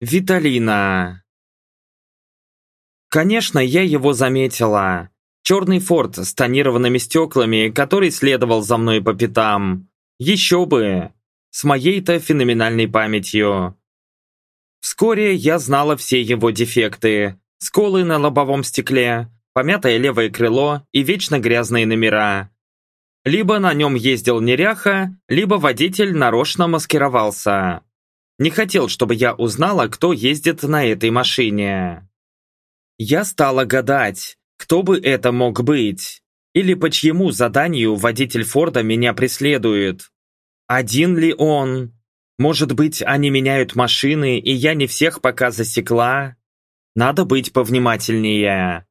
Виталина. Конечно, я его заметила. Черный форт с тонированными стеклами, который следовал за мной по пятам. Еще бы! С моей-то феноменальной памятью. Вскоре я знала все его дефекты. Сколы на лобовом стекле, помятое левое крыло и вечно грязные номера. Либо на нем ездил неряха, либо водитель нарочно маскировался. Не хотел, чтобы я узнала, кто ездит на этой машине. Я стала гадать, кто бы это мог быть, или по чьему заданию водитель Форда меня преследует. Один ли он? Может быть, они меняют машины, и я не всех пока засекла? Надо быть повнимательнее.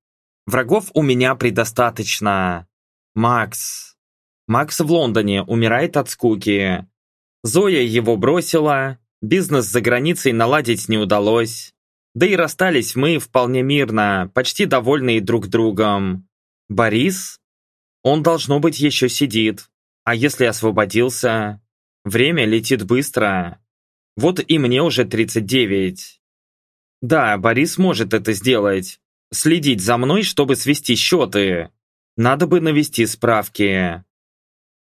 Врагов у меня предостаточно. Макс. Макс в Лондоне умирает от скуки. Зоя его бросила, бизнес за границей наладить не удалось. Да и расстались мы вполне мирно, почти довольные друг другом. Борис? Он, должно быть, еще сидит. А если освободился? Время летит быстро. Вот и мне уже 39. Да, Борис может это сделать. Следить за мной, чтобы свести счеты. Надо бы навести справки.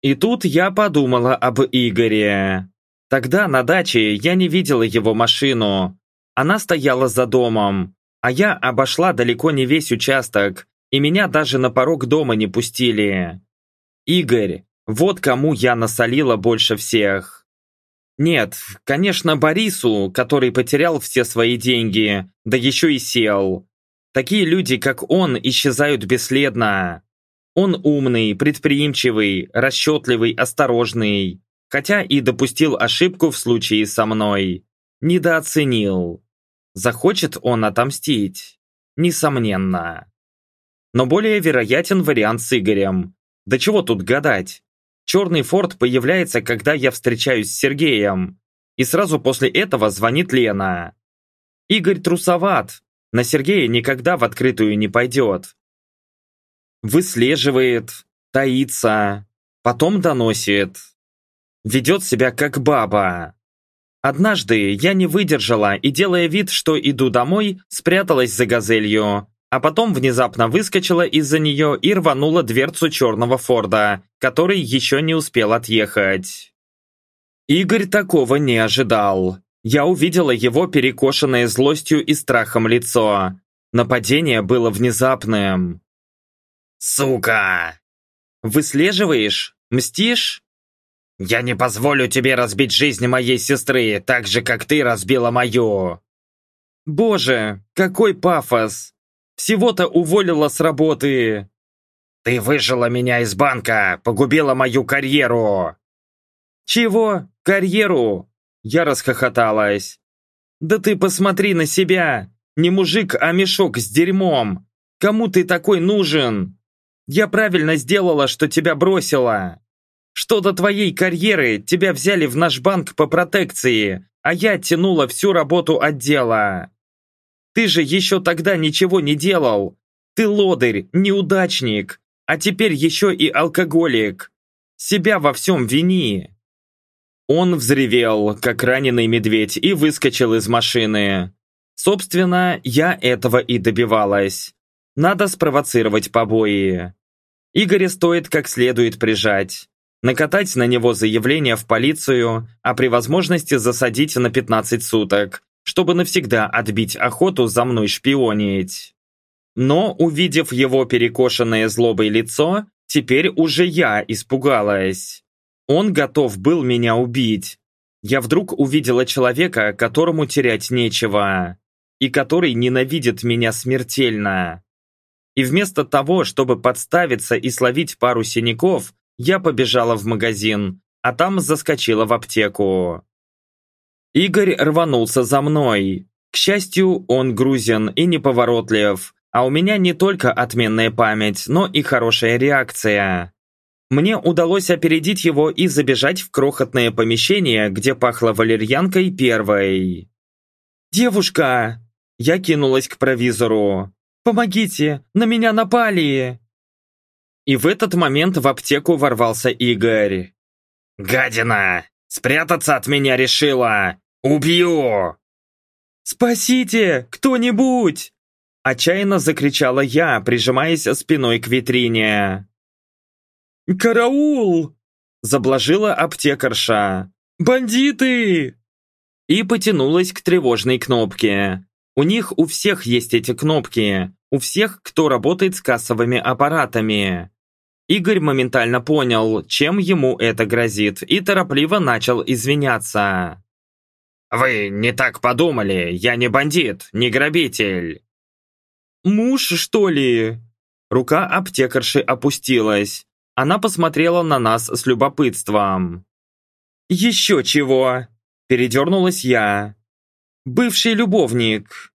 И тут я подумала об Игоре. Тогда на даче я не видела его машину. Она стояла за домом, а я обошла далеко не весь участок, и меня даже на порог дома не пустили. Игорь, вот кому я насолила больше всех. Нет, конечно, Борису, который потерял все свои деньги, да еще и сел. Такие люди, как он, исчезают бесследно. Он умный, предприимчивый, расчетливый, осторожный. Хотя и допустил ошибку в случае со мной. Недооценил. Захочет он отомстить? Несомненно. Но более вероятен вариант с Игорем. Да чего тут гадать? Черный форт появляется, когда я встречаюсь с Сергеем. И сразу после этого звонит Лена. Игорь трусоват. На Сергея никогда в открытую не пойдет. Выслеживает, таится, потом доносит ведет себя как баба. Однажды я не выдержала и, делая вид, что иду домой, спряталась за газелью, а потом внезапно выскочила из-за нее и рванула дверцу черного Форда, который еще не успел отъехать. Игорь такого не ожидал. Я увидела его перекошенное злостью и страхом лицо. Нападение было внезапным. «Сука!» «Выслеживаешь? Мстишь?» «Я не позволю тебе разбить жизнь моей сестры, так же, как ты разбила мою!» «Боже, какой пафос! Всего-то уволила с работы!» «Ты выжила меня из банка, погубила мою карьеру!» «Чего? Карьеру?» Я расхохоталась. «Да ты посмотри на себя! Не мужик, а мешок с дерьмом! Кому ты такой нужен? Я правильно сделала, что тебя бросила!» Что до твоей карьеры, тебя взяли в наш банк по протекции, а я тянула всю работу отдела. Ты же еще тогда ничего не делал. Ты лодырь, неудачник, а теперь еще и алкоголик. Себя во всем вини. Он взревел, как раненый медведь, и выскочил из машины. Собственно, я этого и добивалась. Надо спровоцировать побои. Игоря стоит как следует прижать накатать на него заявление в полицию, а при возможности засадить на 15 суток, чтобы навсегда отбить охоту за мной шпионить. Но, увидев его перекошенное злобой лицо, теперь уже я испугалась. Он готов был меня убить. Я вдруг увидела человека, которому терять нечего, и который ненавидит меня смертельно. И вместо того, чтобы подставиться и словить пару синяков, я побежала в магазин, а там заскочила в аптеку. Игорь рванулся за мной. К счастью, он грузин и неповоротлив, а у меня не только отменная память, но и хорошая реакция. Мне удалось опередить его и забежать в крохотное помещение, где пахло валерьянкой первой. «Девушка!» Я кинулась к провизору. «Помогите! На меня напали!» И в этот момент в аптеку ворвался Игорь. «Гадина! Спрятаться от меня решила! Убью!» «Спасите! Кто-нибудь!» Отчаянно закричала я, прижимаясь спиной к витрине. «Караул!» Заблажила аптекарша. «Бандиты!» И потянулась к тревожной кнопке. У них у всех есть эти кнопки. У всех, кто работает с кассовыми аппаратами. Игорь моментально понял, чем ему это грозит, и торопливо начал извиняться. «Вы не так подумали, я не бандит, не грабитель». «Муж, что ли?» Рука аптекарши опустилась. Она посмотрела на нас с любопытством. «Еще чего!» Передернулась я. «Бывший любовник».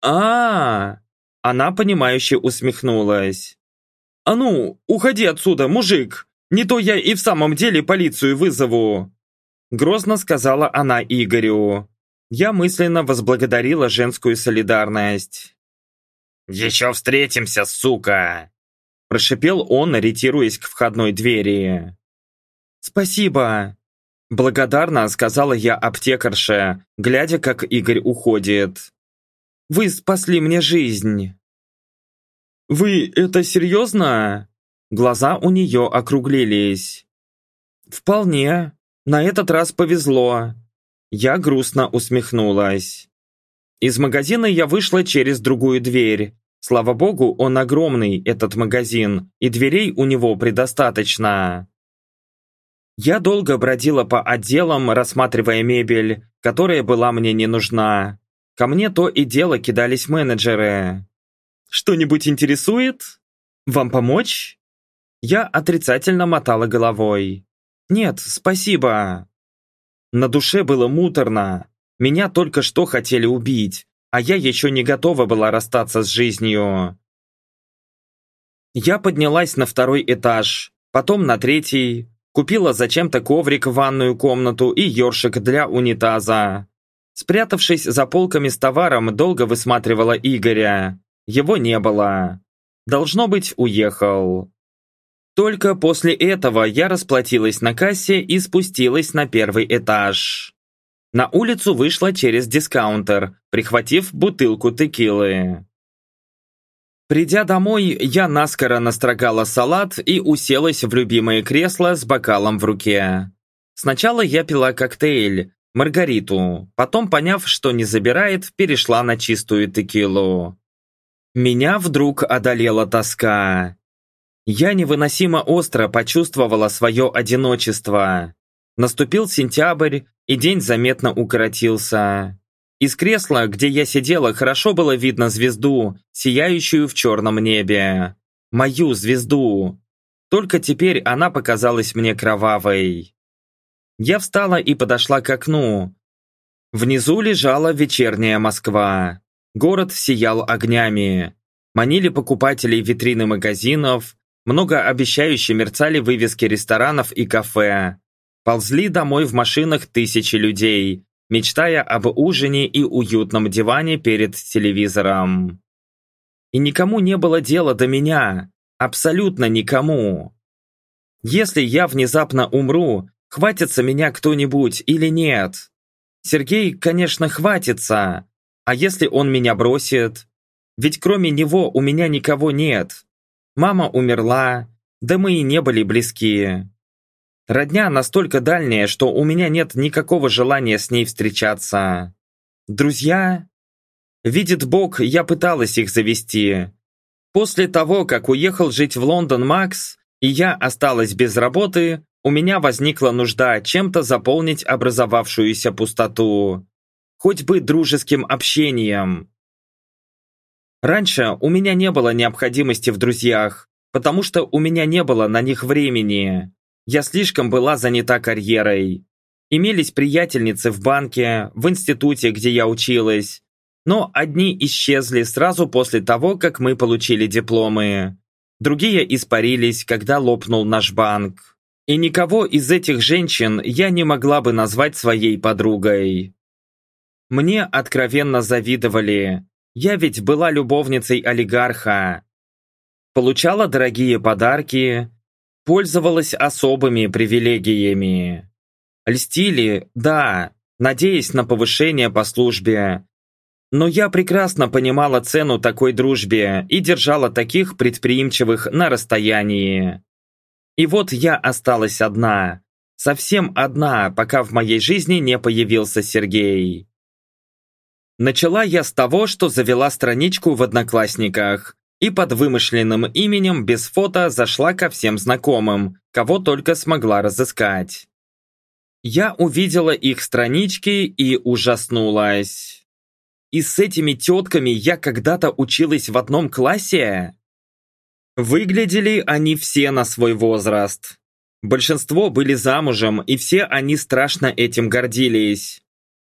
А, -а, а Она, понимающе усмехнулась. «А ну, уходи отсюда, мужик! Не то я и в самом деле полицию вызову!» Грозно сказала она Игорю. Я мысленно возблагодарила женскую солидарность. «Еще встретимся, сука!» Прошипел он, ориентируясь к входной двери. «Спасибо!» Благодарно сказала я аптекарше, глядя, как Игорь уходит. «Вы спасли мне жизнь!» «Вы это серьезно?» Глаза у нее округлились. «Вполне. На этот раз повезло». Я грустно усмехнулась. Из магазина я вышла через другую дверь. Слава богу, он огромный, этот магазин, и дверей у него предостаточно. Я долго бродила по отделам, рассматривая мебель, которая была мне не нужна. Ко мне то и дело кидались менеджеры. Что-нибудь интересует? Вам помочь? Я отрицательно мотала головой. Нет, спасибо. На душе было муторно. Меня только что хотели убить, а я еще не готова была расстаться с жизнью. Я поднялась на второй этаж, потом на третий, купила зачем-то коврик в ванную комнату и ёршик для унитаза. Спрятавшись за полками с товаром, долго высматривала Игоря. Его не было. Должно быть, уехал. Только после этого я расплатилась на кассе и спустилась на первый этаж. На улицу вышла через дискаунтер, прихватив бутылку текилы. Придя домой, я наскоро настрогала салат и уселась в любимое кресло с бокалом в руке. Сначала я пила коктейль, маргариту, потом, поняв, что не забирает, перешла на чистую текилу. Меня вдруг одолела тоска. Я невыносимо остро почувствовала свое одиночество. Наступил сентябрь, и день заметно укоротился. Из кресла, где я сидела, хорошо было видно звезду, сияющую в черном небе. Мою звезду. Только теперь она показалась мне кровавой. Я встала и подошла к окну. Внизу лежала вечерняя Москва. Город сиял огнями. Манили покупателей витрины магазинов, многообещающе мерцали вывески ресторанов и кафе. Ползли домой в машинах тысячи людей, мечтая об ужине и уютном диване перед телевизором. И никому не было дела до меня, абсолютно никому. Если я внезапно умру, хватится меня кто-нибудь или нет? Сергей, конечно, хватится, а если он меня бросит? Ведь кроме него у меня никого нет. Мама умерла, да мы и не были близки. Родня настолько дальняя, что у меня нет никакого желания с ней встречаться. Друзья? Видит Бог, я пыталась их завести. После того, как уехал жить в Лондон Макс, и я осталась без работы, у меня возникла нужда чем-то заполнить образовавшуюся пустоту хоть бы дружеским общением. Раньше у меня не было необходимости в друзьях, потому что у меня не было на них времени. Я слишком была занята карьерой. Имелись приятельницы в банке, в институте, где я училась, но одни исчезли сразу после того, как мы получили дипломы. Другие испарились, когда лопнул наш банк. И никого из этих женщин я не могла бы назвать своей подругой. Мне откровенно завидовали. Я ведь была любовницей олигарха. Получала дорогие подарки, пользовалась особыми привилегиями. Льстили, да, надеясь на повышение по службе. Но я прекрасно понимала цену такой дружбе и держала таких предприимчивых на расстоянии. И вот я осталась одна, совсем одна, пока в моей жизни не появился Сергей. Начала я с того, что завела страничку в Одноклассниках и под вымышленным именем без фото зашла ко всем знакомым, кого только смогла разыскать. Я увидела их странички и ужаснулась. И с этими тетками я когда-то училась в одном классе? Выглядели они все на свой возраст. Большинство были замужем, и все они страшно этим гордились.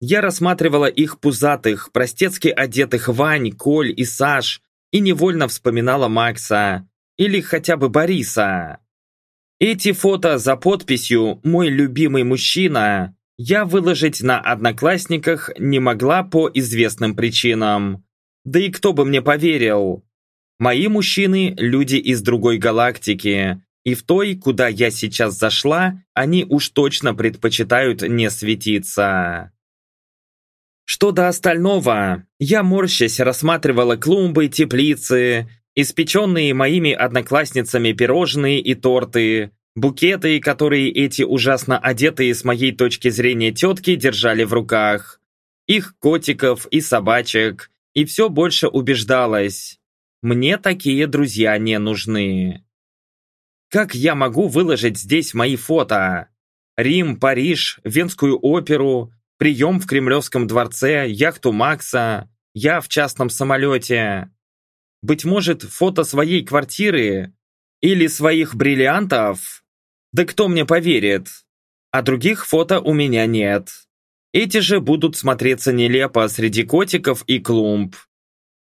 Я рассматривала их пузатых, простецки одетых Вань, Коль и Саш и невольно вспоминала Макса или хотя бы Бориса. Эти фото за подписью «Мой любимый мужчина» я выложить на Одноклассниках не могла по известным причинам. Да и кто бы мне поверил? Мои мужчины – люди из другой галактики, и в той, куда я сейчас зашла, они уж точно предпочитают не светиться. Что до остального, я морщась рассматривала клумбы, теплицы, испеченные моими одноклассницами пирожные и торты, букеты, которые эти ужасно одетые с моей точки зрения тетки держали в руках, их котиков и собачек, и все больше убеждалась. Мне такие друзья не нужны. Как я могу выложить здесь мои фото? Рим, Париж, Венскую оперу, прием в Кремлевском дворце, яхту Макса, я в частном самолете. Быть может, фото своей квартиры или своих бриллиантов? Да кто мне поверит? А других фото у меня нет. Эти же будут смотреться нелепо среди котиков и клумб.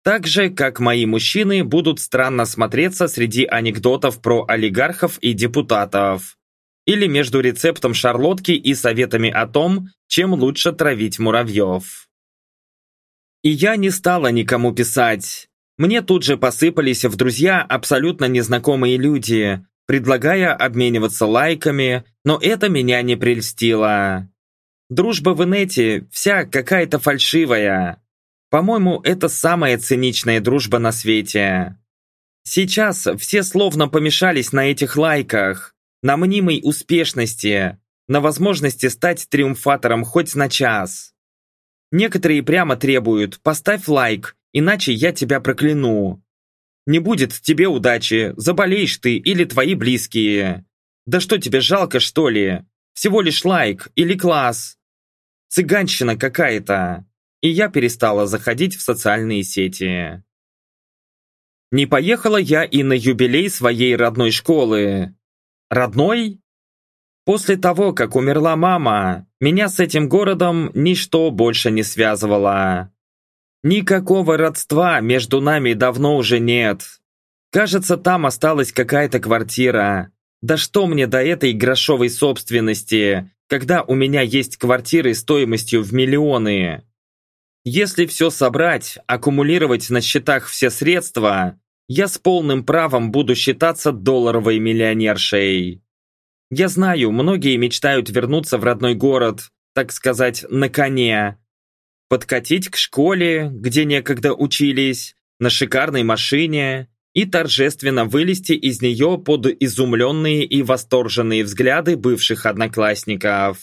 Так же, как мои мужчины будут странно смотреться среди анекдотов про олигархов и депутатов или между рецептом шарлотки и советами о том, чем лучше травить муравьев. И я не стала никому писать. Мне тут же посыпались в друзья абсолютно незнакомые люди, предлагая обмениваться лайками, но это меня не прельстило. Дружба в инете вся какая-то фальшивая. По-моему, это самая циничная дружба на свете. Сейчас все словно помешались на этих лайках, на мнимой успешности, на возможности стать триумфатором хоть на час. Некоторые прямо требуют «поставь лайк, иначе я тебя прокляну». Не будет тебе удачи, заболеешь ты или твои близкие. Да что тебе жалко, что ли? Всего лишь лайк или класс. Цыганщина какая-то. И я перестала заходить в социальные сети. Не поехала я и на юбилей своей родной школы. Родной? После того, как умерла мама, меня с этим городом ничто больше не связывало. Никакого родства между нами давно уже нет. Кажется, там осталась какая-то квартира. Да что мне до этой грошовой собственности, когда у меня есть квартиры стоимостью в миллионы? Если все собрать, аккумулировать на счетах все средства, я с полным правом буду считаться долларовой миллионершей. Я знаю, многие мечтают вернуться в родной город, так сказать, на коне. Подкатить к школе, где некогда учились, на шикарной машине и торжественно вылезти из нее под изумленные и восторженные взгляды бывших одноклассников.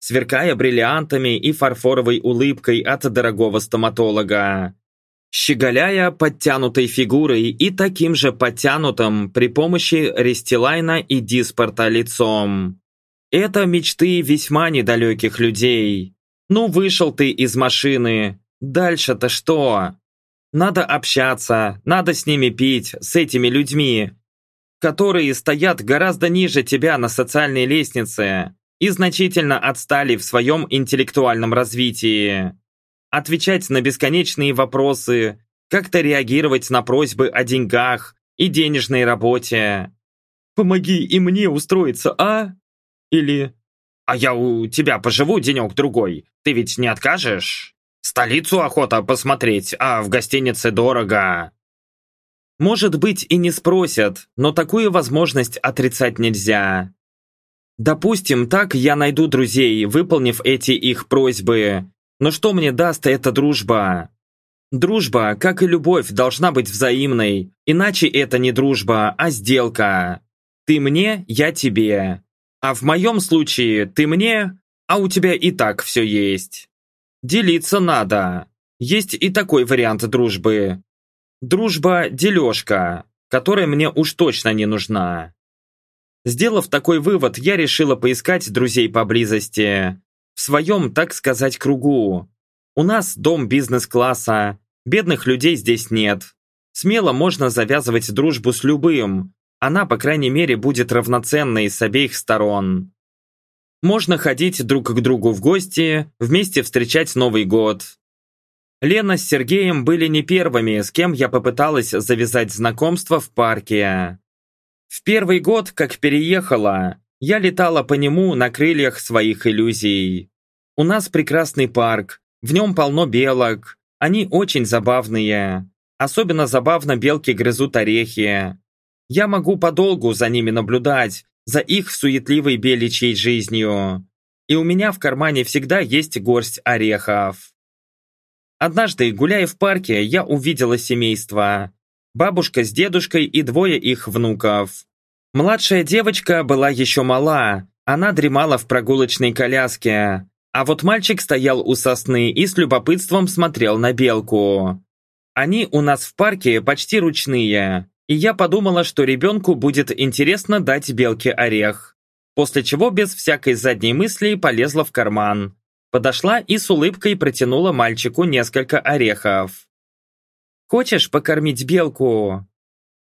Сверкая бриллиантами и фарфоровой улыбкой от дорогого стоматолога щеголяя подтянутой фигурой и таким же подтянутым при помощи рестилайна и диспорта лицом. Это мечты весьма недалеких людей. Ну, вышел ты из машины. Дальше-то что? Надо общаться, надо с ними пить, с этими людьми, которые стоят гораздо ниже тебя на социальной лестнице и значительно отстали в своем интеллектуальном развитии отвечать на бесконечные вопросы, как-то реагировать на просьбы о деньгах и денежной работе. «Помоги и мне устроиться, а?» Или «А я у тебя поживу денек-другой, ты ведь не откажешь? Столицу охота посмотреть, а в гостинице дорого». Может быть и не спросят, но такую возможность отрицать нельзя. Допустим, так я найду друзей, выполнив эти их просьбы. Но что мне даст эта дружба? Дружба, как и любовь, должна быть взаимной, иначе это не дружба, а сделка. Ты мне, я тебе. А в моем случае ты мне, а у тебя и так все есть. Делиться надо. Есть и такой вариант дружбы. Дружба-дележка, которая мне уж точно не нужна. Сделав такой вывод, я решила поискать друзей поблизости. В своем, так сказать, кругу. У нас дом бизнес-класса, бедных людей здесь нет. Смело можно завязывать дружбу с любым. Она, по крайней мере, будет равноценной с обеих сторон. Можно ходить друг к другу в гости, вместе встречать Новый год. Лена с Сергеем были не первыми, с кем я попыталась завязать знакомство в парке. В первый год, как переехала, я летала по нему на крыльях своих иллюзий. У нас прекрасный парк, в нем полно белок, они очень забавные. Особенно забавно белки грызут орехи. Я могу подолгу за ними наблюдать, за их суетливой беличьей жизнью. И у меня в кармане всегда есть горсть орехов. Однажды, гуляя в парке, я увидела семейство. Бабушка с дедушкой и двое их внуков. Младшая девочка была еще мала, она дремала в прогулочной коляске, а вот мальчик стоял у сосны и с любопытством смотрел на белку. Они у нас в парке почти ручные, и я подумала, что ребенку будет интересно дать белке орех. После чего без всякой задней мысли полезла в карман. Подошла и с улыбкой протянула мальчику несколько орехов. «Хочешь покормить белку?»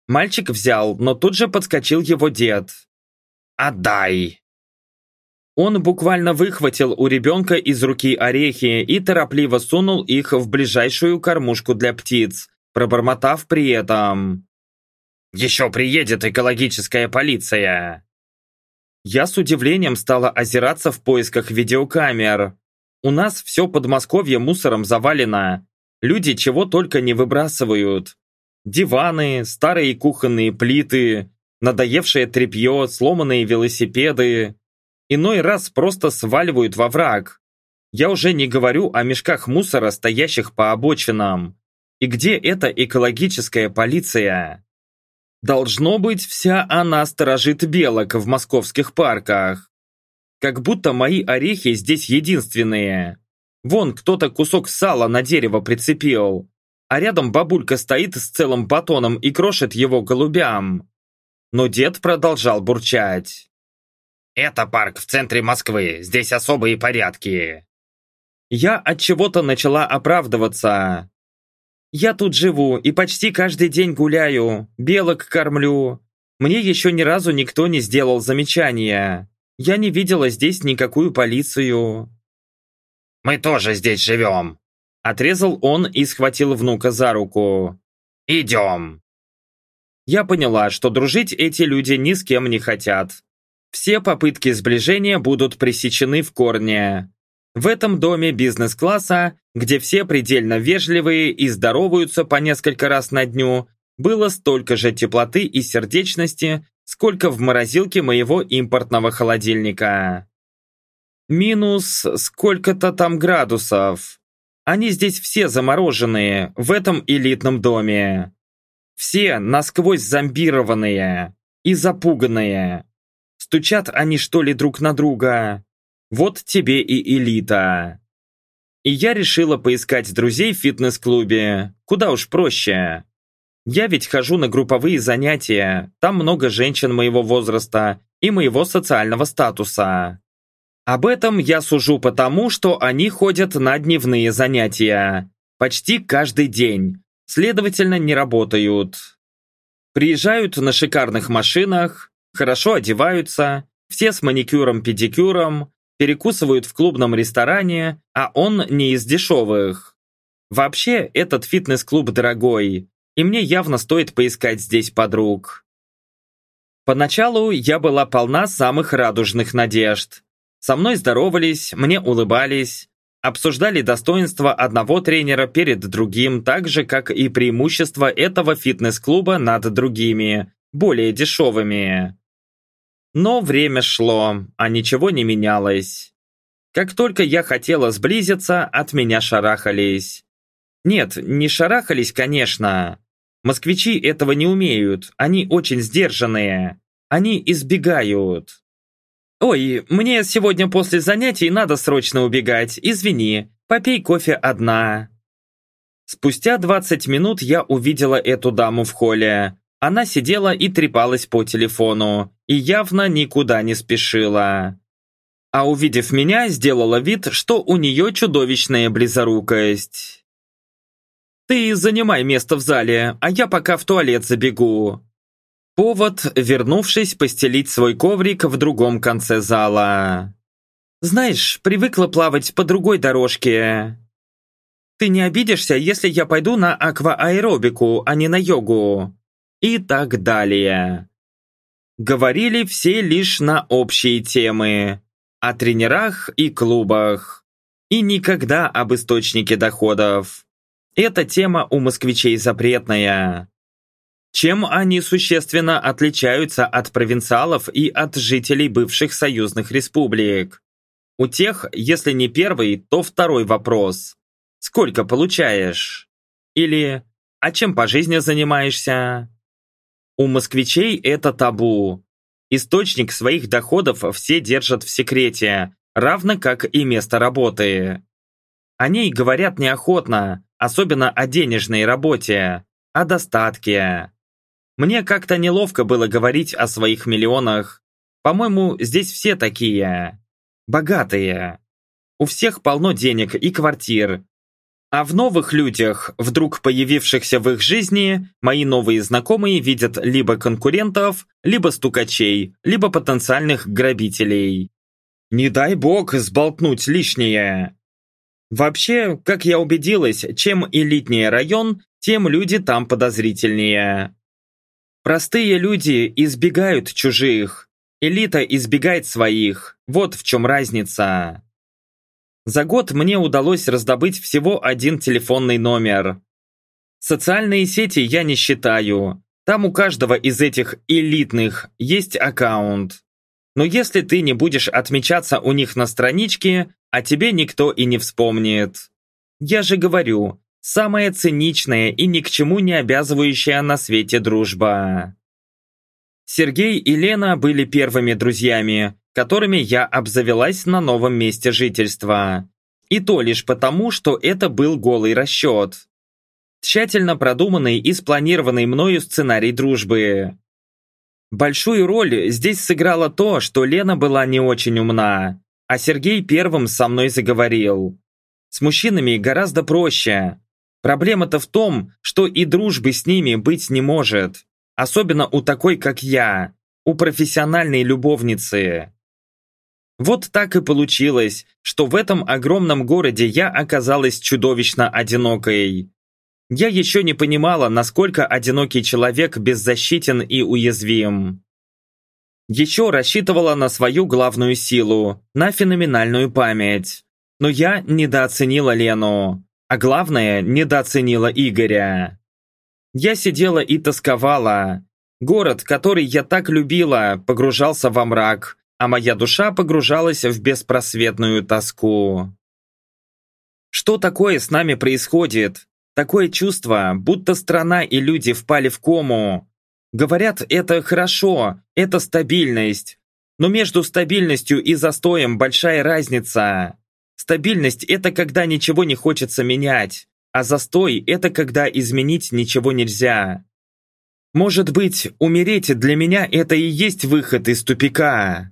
Мальчик взял, но тут же подскочил его дед. «Отдай!» Он буквально выхватил у ребенка из руки орехи и торопливо сунул их в ближайшую кормушку для птиц, пробормотав при этом. «Еще приедет экологическая полиция!» Я с удивлением стала озираться в поисках видеокамер. У нас все Подмосковье мусором завалено. Люди чего только не выбрасывают. Диваны, старые кухонные плиты, надоевшее тряпье, сломанные велосипеды. Иной раз просто сваливают во враг. Я уже не говорю о мешках мусора, стоящих по обочинам. И где эта экологическая полиция? Должно быть, вся она сторожит белок в московских парках. Как будто мои орехи здесь единственные. Вон кто-то кусок сала на дерево прицепил а рядом бабулька стоит с целым батоном и крошит его голубям. Но дед продолжал бурчать. «Это парк в центре Москвы, здесь особые порядки». Я от чего-то начала оправдываться. «Я тут живу и почти каждый день гуляю, белок кормлю. Мне еще ни разу никто не сделал замечания. Я не видела здесь никакую полицию». «Мы тоже здесь живем», Отрезал он и схватил внука за руку. «Идем!» Я поняла, что дружить эти люди ни с кем не хотят. Все попытки сближения будут пресечены в корне. В этом доме бизнес-класса, где все предельно вежливые и здороваются по несколько раз на дню, было столько же теплоты и сердечности, сколько в морозилке моего импортного холодильника. Минус сколько-то там градусов. Они здесь все замороженные, в этом элитном доме. Все насквозь зомбированные и запуганные. Стучат они что ли друг на друга? Вот тебе и элита. И я решила поискать друзей в фитнес-клубе. Куда уж проще. Я ведь хожу на групповые занятия, там много женщин моего возраста и моего социального статуса. Об этом я сужу потому, что они ходят на дневные занятия. Почти каждый день. Следовательно, не работают. Приезжают на шикарных машинах, хорошо одеваются, все с маникюром-педикюром, перекусывают в клубном ресторане, а он не из дешевых. Вообще, этот фитнес-клуб дорогой, и мне явно стоит поискать здесь подруг. Поначалу я была полна самых радужных надежд. Со мной здоровались, мне улыбались, обсуждали достоинства одного тренера перед другим, так же, как и преимущества этого фитнес-клуба над другими, более дешевыми. Но время шло, а ничего не менялось. Как только я хотела сблизиться, от меня шарахались. Нет, не шарахались, конечно. Москвичи этого не умеют, они очень сдержанные. Они избегают. «Ой, мне сегодня после занятий надо срочно убегать, извини, попей кофе одна». Спустя 20 минут я увидела эту даму в холле. Она сидела и трепалась по телефону, и явно никуда не спешила. А увидев меня, сделала вид, что у нее чудовищная близорукость. «Ты занимай место в зале, а я пока в туалет забегу». Повод, вернувшись, постелить свой коврик в другом конце зала. «Знаешь, привыкла плавать по другой дорожке. Ты не обидишься, если я пойду на аквааэробику, а не на йогу?» И так далее. Говорили все лишь на общие темы. О тренерах и клубах. И никогда об источнике доходов. Эта тема у москвичей запретная. Чем они существенно отличаются от провинциалов и от жителей бывших союзных республик? У тех, если не первый, то второй вопрос. Сколько получаешь? Или «А чем по жизни занимаешься?» У москвичей это табу. Источник своих доходов все держат в секрете, равно как и место работы. О ней говорят неохотно, особенно о денежной работе, о достатке. Мне как-то неловко было говорить о своих миллионах. По-моему, здесь все такие. Богатые. У всех полно денег и квартир. А в новых людях, вдруг появившихся в их жизни, мои новые знакомые видят либо конкурентов, либо стукачей, либо потенциальных грабителей. Не дай бог сболтнуть лишнее. Вообще, как я убедилась, чем элитнее район, тем люди там подозрительнее. Простые люди избегают чужих, элита избегает своих, вот в чем разница. За год мне удалось раздобыть всего один телефонный номер. Социальные сети я не считаю, там у каждого из этих элитных есть аккаунт. Но если ты не будешь отмечаться у них на страничке, о тебе никто и не вспомнит. Я же говорю, самая циничная и ни к чему не обязывающая на свете дружба. Сергей и Лена были первыми друзьями, которыми я обзавелась на новом месте жительства. И то лишь потому, что это был голый расчет. Тщательно продуманный и спланированный мною сценарий дружбы. Большую роль здесь сыграло то, что Лена была не очень умна, а Сергей первым со мной заговорил. С мужчинами гораздо проще. Проблема-то в том, что и дружбы с ними быть не может. Особенно у такой, как я, у профессиональной любовницы. Вот так и получилось, что в этом огромном городе я оказалась чудовищно одинокой. Я еще не понимала, насколько одинокий человек беззащитен и уязвим. Еще рассчитывала на свою главную силу, на феноменальную память. Но я недооценила Лену, а главное, недооценила Игоря. Я сидела и тосковала. Город, который я так любила, погружался во мрак, а моя душа погружалась в беспросветную тоску. Что такое с нами происходит? Такое чувство, будто страна и люди впали в кому. Говорят, это хорошо, это стабильность. Но между стабильностью и застоем большая разница. Стабильность – это когда ничего не хочется менять, а застой – это когда изменить ничего нельзя. Может быть, умереть для меня – это и есть выход из тупика.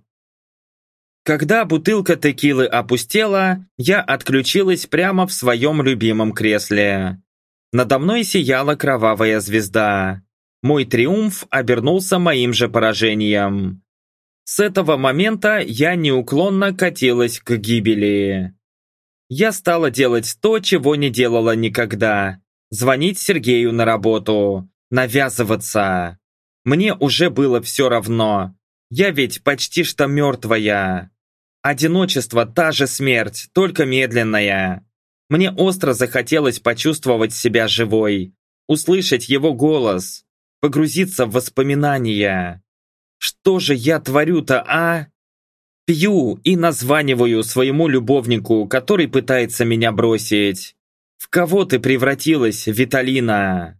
Когда бутылка текилы опустела, я отключилась прямо в своем любимом кресле. Надо мной сияла кровавая звезда. Мой триумф обернулся моим же поражением. С этого момента я неуклонно катилась к гибели. Я стала делать то, чего не делала никогда. Звонить Сергею на работу. Навязываться. Мне уже было все равно. Я ведь почти что мертвая. Одиночество – та же смерть, только медленная. Мне остро захотелось почувствовать себя живой, услышать его голос, погрузиться в воспоминания. Что же я творю-то, а? Пью и названиваю своему любовнику, который пытается меня бросить. В кого ты превратилась, Виталина?